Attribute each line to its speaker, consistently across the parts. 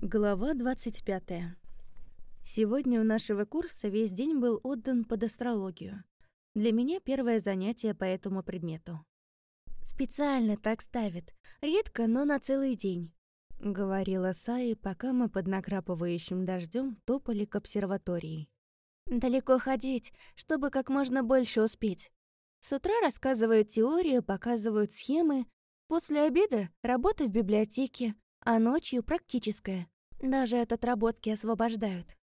Speaker 1: Глава 25. Сегодня у нашего курса весь день был отдан под астрологию. Для меня первое занятие по этому предмету. «Специально так ставят. Редко, но на целый день», — говорила Саи, пока мы под накрапывающим дождем топали к обсерватории. «Далеко ходить, чтобы как можно больше успеть. С утра рассказывают теорию, показывают схемы. После обеда — работа в библиотеке, а ночью практическая. Даже от отработки освобождают.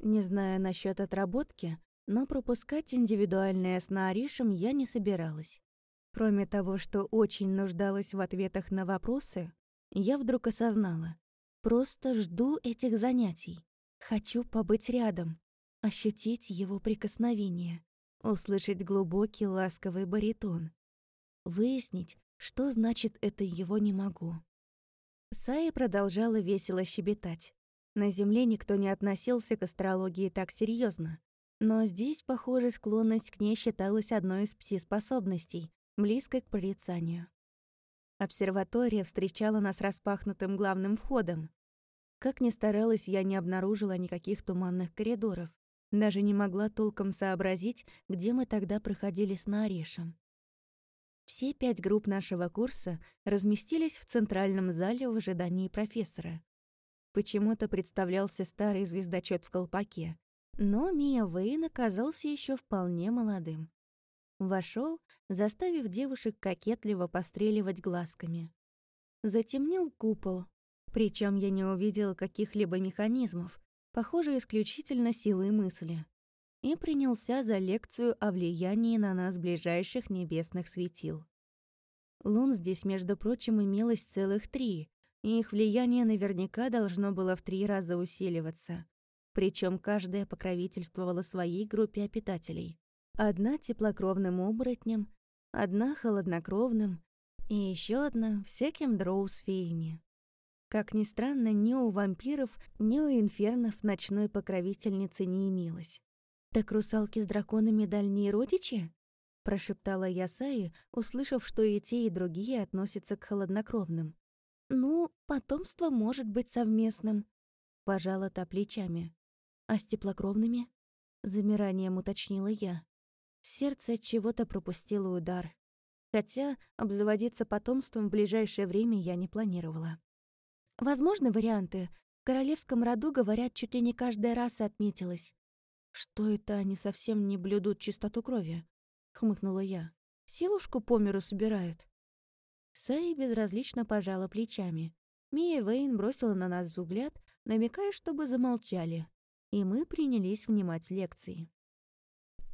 Speaker 1: Не знаю насчет отработки, но пропускать индивидуальное с Нааришем я не собиралась. Кроме того, что очень нуждалась в ответах на вопросы, я вдруг осознала. Просто жду этих занятий. Хочу побыть рядом, ощутить его прикосновение, услышать глубокий ласковый баритон, выяснить, что значит это его не могу. Саи продолжала весело щебетать. На Земле никто не относился к астрологии так серьезно, но здесь, похоже, склонность к ней считалась одной из пси-способностей, близкой к прорицанию. Обсерватория встречала нас распахнутым главным входом. Как ни старалась, я не обнаружила никаких туманных коридоров. Даже не могла толком сообразить, где мы тогда проходили с Наорешем. Все пять групп нашего курса разместились в центральном зале в ожидании профессора. Почему-то представлялся старый звездочет в колпаке, но Мия Вейн оказался еще вполне молодым. Вошел, заставив девушек кокетливо постреливать глазками. Затемнил купол, причем я не увидел каких-либо механизмов, похоже, исключительно силы мысли и принялся за лекцию о влиянии на нас ближайших небесных светил. Лун здесь, между прочим, имелось целых три, и их влияние наверняка должно было в три раза усиливаться. Причем каждая покровительствовала своей группе обитателей. Одна теплокровным оборотням, одна холоднокровным, и еще одна всяким дроу с феями. Как ни странно, ни у вампиров, ни у инфернов ночной покровительницы не имелось. «Так русалки с драконами дальние родичи?» — прошептала я Саи, услышав, что и те, и другие относятся к холоднокровным. «Ну, потомство может быть совместным», — пожала та плечами. «А с теплокровными?» — замиранием уточнила я. Сердце от чего-то пропустило удар. Хотя обзаводиться потомством в ближайшее время я не планировала. Возможны варианты. В королевском роду, говорят, чуть ли не каждая раса отметилась. «Что это они совсем не блюдут чистоту крови?» — хмыкнула я. «Силушку по миру собирают». Саи безразлично пожала плечами. Мия Вейн бросила на нас взгляд, намекая, чтобы замолчали, и мы принялись внимать лекции.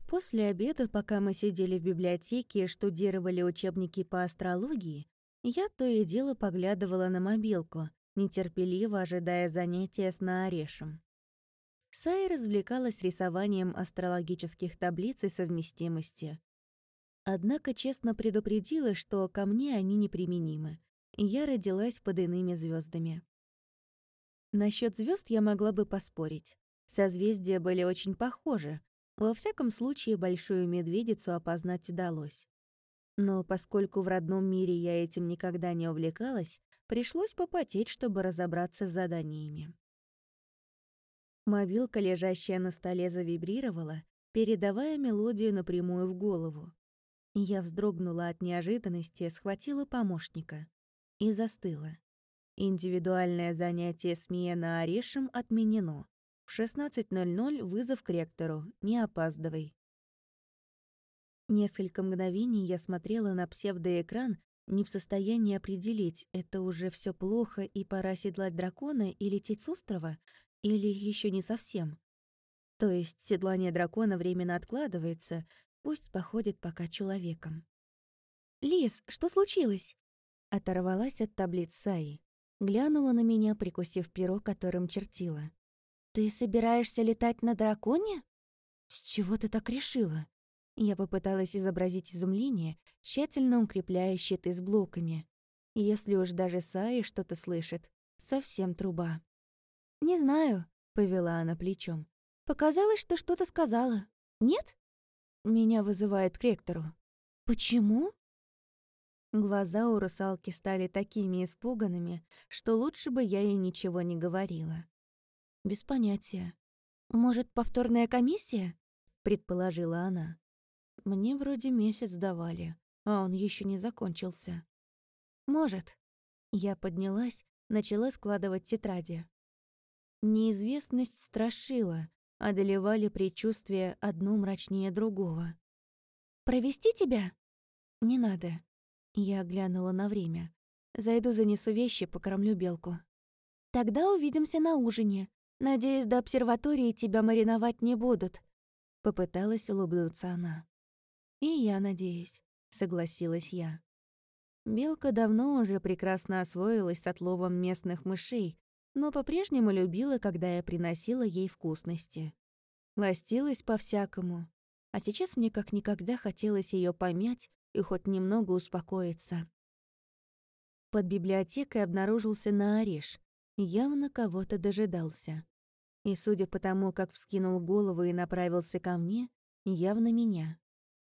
Speaker 1: После обеда, пока мы сидели в библиотеке и штудировали учебники по астрологии, я то и дело поглядывала на мобилку, нетерпеливо ожидая занятия с Наарешем. Сай развлекалась рисованием астрологических таблиц и совместимости. Однако честно предупредила, что ко мне они неприменимы, я родилась под иными звездами. Насчет звезд я могла бы поспорить. Созвездия были очень похожи. Во всяком случае, большую медведицу опознать удалось. Но поскольку в родном мире я этим никогда не увлекалась, пришлось попотеть, чтобы разобраться с заданиями. Мобилка, лежащая на столе, завибрировала, передавая мелодию напрямую в голову. Я вздрогнула от неожиданности, схватила помощника и застыла. Индивидуальное занятие с Миена Орешем отменено. В 16.00 вызов к ректору, не опаздывай. Несколько мгновений я смотрела на псевдоэкран, не в состоянии определить, это уже все плохо и пора седлать дракона и лететь с острова, или еще не совсем? То есть седлание дракона временно откладывается, пусть походит пока человеком. «Лис, что случилось?» Оторвалась от таблиц Саи. Глянула на меня, прикусив перо, которым чертила. «Ты собираешься летать на драконе?» «С чего ты так решила?» Я попыталась изобразить изумление, тщательно укрепляя щиты с блоками. Если уж даже Саи что-то слышит, совсем труба. «Не знаю», — повела она плечом. «Показалось, что что-то сказала. Нет?» Меня вызывает к ректору. «Почему?» Глаза у русалки стали такими испуганными, что лучше бы я ей ничего не говорила. Без понятия. «Может, повторная комиссия?» — предположила она. «Мне вроде месяц давали, а он еще не закончился». «Может». Я поднялась, начала складывать тетради. Неизвестность страшила, одолевали предчувствия одно мрачнее другого. «Провести тебя?» «Не надо». Я глянула на время. «Зайду занесу вещи, покормлю белку». «Тогда увидимся на ужине. Надеюсь, до обсерватории тебя мариновать не будут». Попыталась улыбнуться она. «И я надеюсь», — согласилась я. Белка давно уже прекрасно освоилась с отловом местных мышей, но по-прежнему любила, когда я приносила ей вкусности. Ластилась по-всякому, а сейчас мне как никогда хотелось ее помять и хоть немного успокоиться. Под библиотекой обнаружился Наариш, явно кого-то дожидался. И судя по тому, как вскинул голову и направился ко мне, явно меня.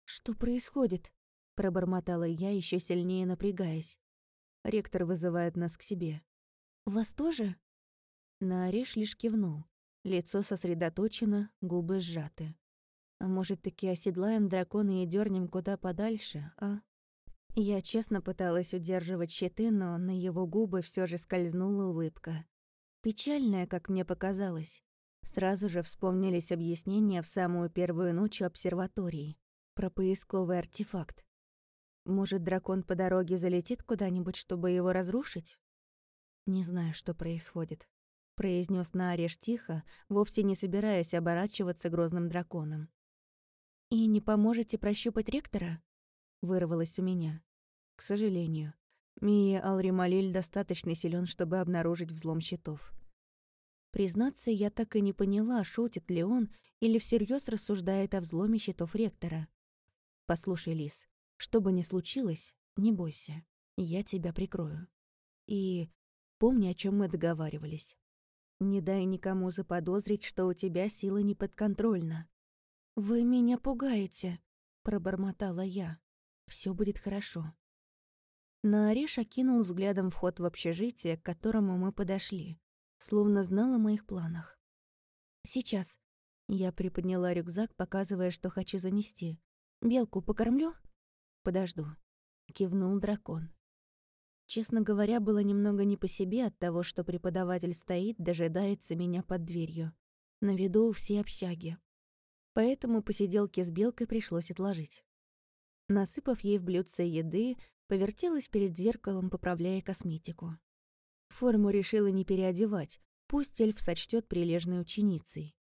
Speaker 1: «Что происходит?» — пробормотала я, еще сильнее напрягаясь. Ректор вызывает нас к себе. «Вас тоже?» Наариш лишь кивнул. Лицо сосредоточено, губы сжаты. А может, таки оседлаем дракона и дернем куда подальше, а? Я честно пыталась удерживать щиты, но на его губы все же скользнула улыбка. Печальная, как мне показалось. Сразу же вспомнились объяснения в самую первую ночь у обсерватории про поисковый артефакт. Может, дракон по дороге залетит куда-нибудь, чтобы его разрушить? Не знаю, что происходит произнес Наареш тихо, вовсе не собираясь оборачиваться грозным драконом. «И не поможете прощупать ректора?» — вырвалось у меня. «К сожалению, Мия Алрималиль достаточно силен, чтобы обнаружить взлом щитов». Признаться, я так и не поняла, шутит ли он или всерьез рассуждает о взломе щитов ректора. «Послушай, Лис, что бы ни случилось, не бойся, я тебя прикрою. И помни, о чем мы договаривались. Не дай никому заподозрить, что у тебя сила неподконтрольна. «Вы меня пугаете», — пробормотала я. Все будет хорошо». Наариш окинул взглядом вход в общежитие, к которому мы подошли, словно знал о моих планах. «Сейчас». Я приподняла рюкзак, показывая, что хочу занести. «Белку покормлю?» «Подожду», — кивнул дракон. Честно говоря, было немного не по себе от того, что преподаватель стоит, дожидается меня под дверью. На виду у всей общаги. Поэтому посиделки с белкой пришлось отложить. Насыпав ей в блюдце еды, повертелась перед зеркалом, поправляя косметику. Форму решила не переодевать, пусть эльф сочтет прилежной ученицей.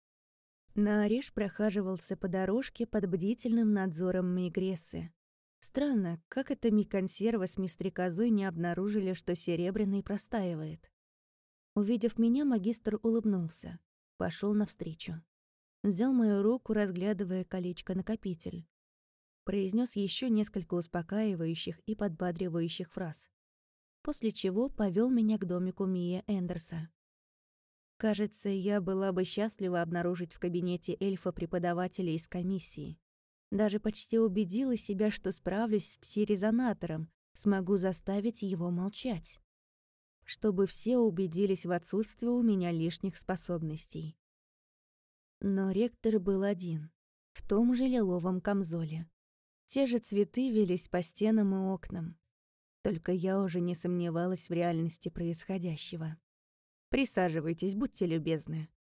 Speaker 1: Наариш прохаживался по дорожке под бдительным надзором Мигрессы. Странно, как это ми-консерва с мистрикозой не обнаружили, что серебряный простаивает. Увидев меня, магистр улыбнулся. пошел навстречу. Взял мою руку, разглядывая колечко-накопитель. Произнес еще несколько успокаивающих и подбадривающих фраз. После чего повел меня к домику Мия Эндерса. Кажется, я была бы счастлива обнаружить в кабинете эльфа преподавателя из комиссии. Даже почти убедила себя, что справлюсь с пси-резонатором, смогу заставить его молчать. Чтобы все убедились в отсутствии у меня лишних способностей. Но ректор был один, в том же лиловом камзоле. Те же цветы велись по стенам и окнам. Только я уже не сомневалась в реальности происходящего. «Присаживайтесь, будьте любезны»,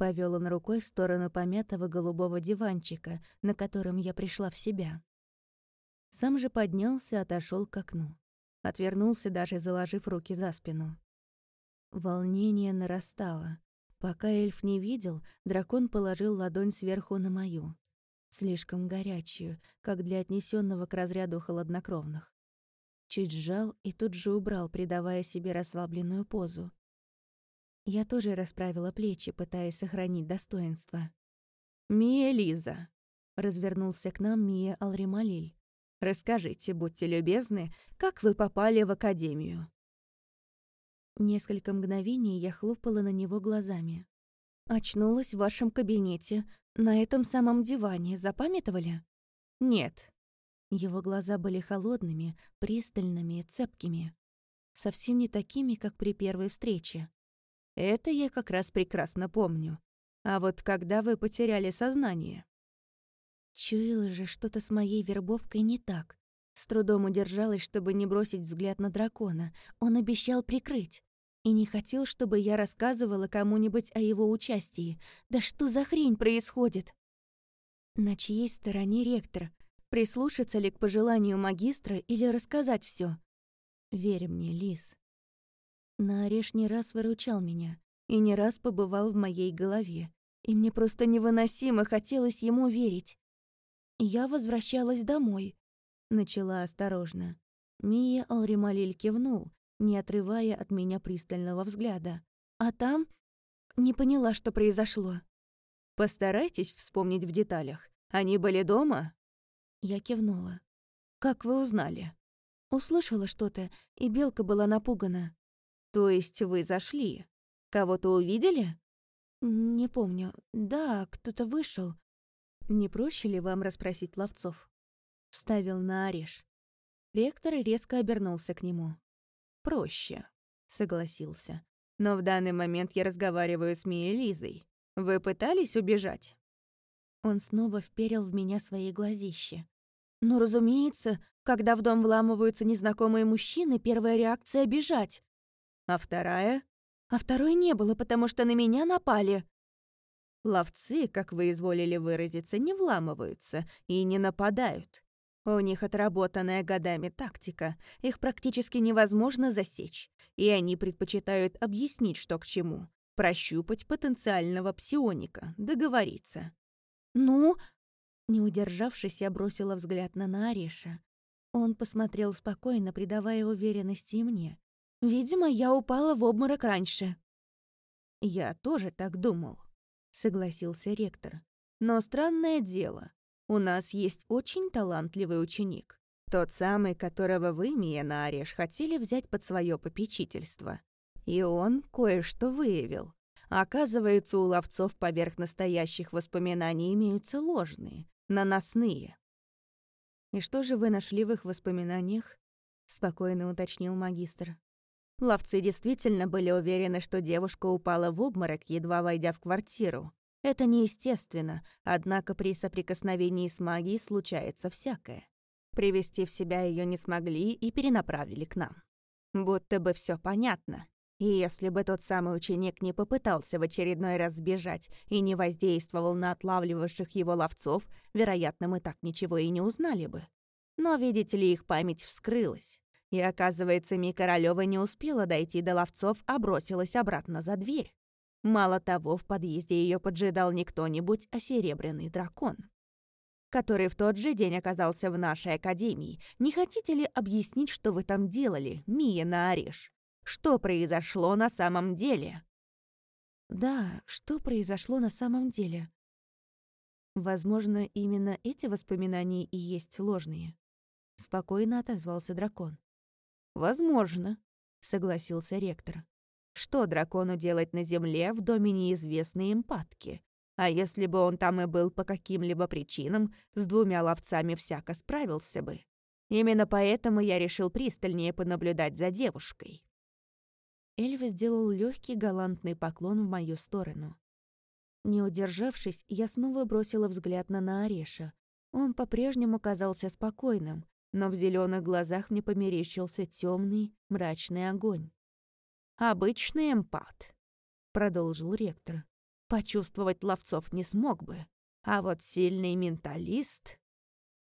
Speaker 1: Повел он рукой в сторону помятого голубого диванчика, на котором я пришла в себя. Сам же поднялся, отошел к окну. Отвернулся, даже заложив руки за спину. Волнение нарастало. Пока эльф не видел, дракон положил ладонь сверху на мою. Слишком горячую, как для отнесенного к разряду холоднокровных. Чуть сжал и тут же убрал, придавая себе расслабленную позу. Я тоже расправила плечи, пытаясь сохранить достоинство. «Мия Лиза», — развернулся к нам Мия Алрималиль. «Расскажите, будьте любезны, как вы попали в академию?» Несколько мгновений я хлопала на него глазами. «Очнулась в вашем кабинете, на этом самом диване, запамятовали?» «Нет». Его глаза были холодными, пристальными, цепкими. Совсем не такими, как при первой встрече. Это я как раз прекрасно помню. А вот когда вы потеряли сознание? Чуяла же что-то с моей вербовкой не так. С трудом удержалась, чтобы не бросить взгляд на дракона. Он обещал прикрыть. И не хотел, чтобы я рассказывала кому-нибудь о его участии. Да что за хрень происходит? На чьей стороне ректор? Прислушаться ли к пожеланию магистра или рассказать все? Верь мне, Лис. Наореш не раз выручал меня и не раз побывал в моей голове, и мне просто невыносимо хотелось ему верить. Я возвращалась домой, начала осторожно. Мия Алрималиль кивнул, не отрывая от меня пристального взгляда. А там не поняла, что произошло. Постарайтесь вспомнить в деталях. Они были дома? Я кивнула. Как вы узнали? Услышала что-то, и белка была напугана. То есть вы зашли? Кого-то увидели? Не помню. Да, кто-то вышел. Не проще ли вам расспросить ловцов? Ставил на ореш. Ректор резко обернулся к нему. «Проще», — согласился. «Но в данный момент я разговариваю с Мией Лизой. Вы пытались убежать?» Он снова вперил в меня свои глазища. «Ну, разумеется, когда в дом вламываются незнакомые мужчины, первая реакция — бежать. А вторая? А второй не было, потому что на меня напали. Ловцы, как вы изволили выразиться, не вламываются и не нападают. У них отработанная годами тактика, их практически невозможно засечь, и они предпочитают объяснить, что к чему, прощупать потенциального псионика, договориться. «Ну?» Не удержавшись, я бросила взгляд на Наареша. Он посмотрел спокойно, придавая уверенности мне. «Видимо, я упала в обморок раньше». «Я тоже так думал», — согласился ректор. «Но странное дело, у нас есть очень талантливый ученик. Тот самый, которого вы, Мия Наареш, хотели взять под свое попечительство. И он кое-что выявил. Оказывается, у ловцов поверх настоящих воспоминаний имеются ложные, наносные. «И что же вы нашли в их воспоминаниях?» — спокойно уточнил магистр. Ловцы действительно были уверены, что девушка упала в обморок, едва войдя в квартиру. Это неестественно, однако при соприкосновении с магией случается всякое. Привести в себя ее не смогли и перенаправили к нам. Будто бы все понятно. И если бы тот самый ученик не попытался в очередной раз сбежать и не воздействовал на отлавливавших его ловцов, вероятно, мы так ничего и не узнали бы. Но, видите ли, их память вскрылась. И оказывается, Ми Королёва не успела дойти до ловцов, а бросилась обратно за дверь. Мало того, в подъезде ее поджидал не кто-нибудь, а серебряный дракон, который в тот же день оказался в нашей академии. Не хотите ли объяснить, что вы там делали, Мия на Ореш? Что произошло на самом деле?» «Да, что произошло на самом деле?» «Возможно, именно эти воспоминания и есть ложные», — спокойно отозвался дракон. «Возможно», — согласился ректор. «Что дракону делать на земле в доме неизвестной импатки? А если бы он там и был по каким-либо причинам, с двумя ловцами всяко справился бы. Именно поэтому я решил пристальнее понаблюдать за девушкой». Эльва сделал легкий галантный поклон в мою сторону. Не удержавшись, я снова бросила взгляд на Наареша. Он по-прежнему казался спокойным, но в зеленых глазах мне померещился темный, мрачный огонь. «Обычный эмпат», — продолжил ректор. «Почувствовать ловцов не смог бы, а вот сильный менталист...»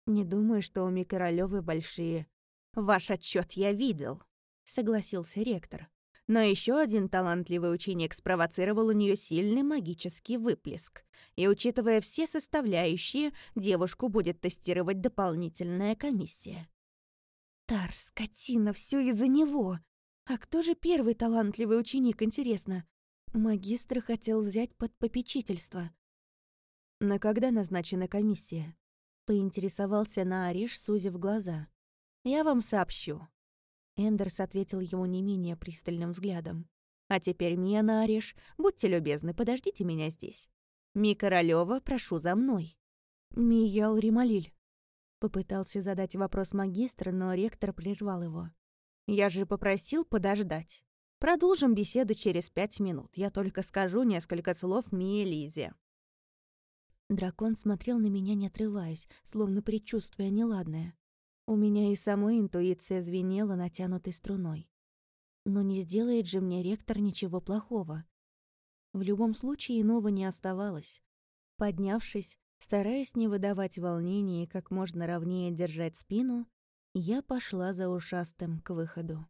Speaker 1: «Не думаю, что у Микоролёвы большие...» «Ваш отчет я видел», — согласился ректор. Но еще один талантливый ученик спровоцировал у нее сильный магический выплеск. И учитывая все составляющие, девушку будет тестировать дополнительная комиссия. Тар, скотина, все из-за него. А кто же первый талантливый ученик, интересно? Магистр хотел взять под попечительство. На когда назначена комиссия? Поинтересовался на Ариш, сузив глаза. Я вам сообщу. Эндерс ответил ему не менее пристальным взглядом. «А теперь, Мия Нариш, будьте любезны, подождите меня здесь. Ми Королёва, прошу за мной». «Мия Алрималиль». Попытался задать вопрос магистра, но ректор прервал его. «Я же попросил подождать. Продолжим беседу через пять минут. Я только скажу несколько слов Мии Лизе». Дракон смотрел на меня, не отрываясь, словно предчувствуя неладное. У меня и самой интуиция звенела натянутой струной. Но не сделает же мне ректор ничего плохого. В любом случае иного не оставалось. Поднявшись, стараясь не выдавать волнения и как можно ровнее держать спину, я пошла за ушастым к выходу.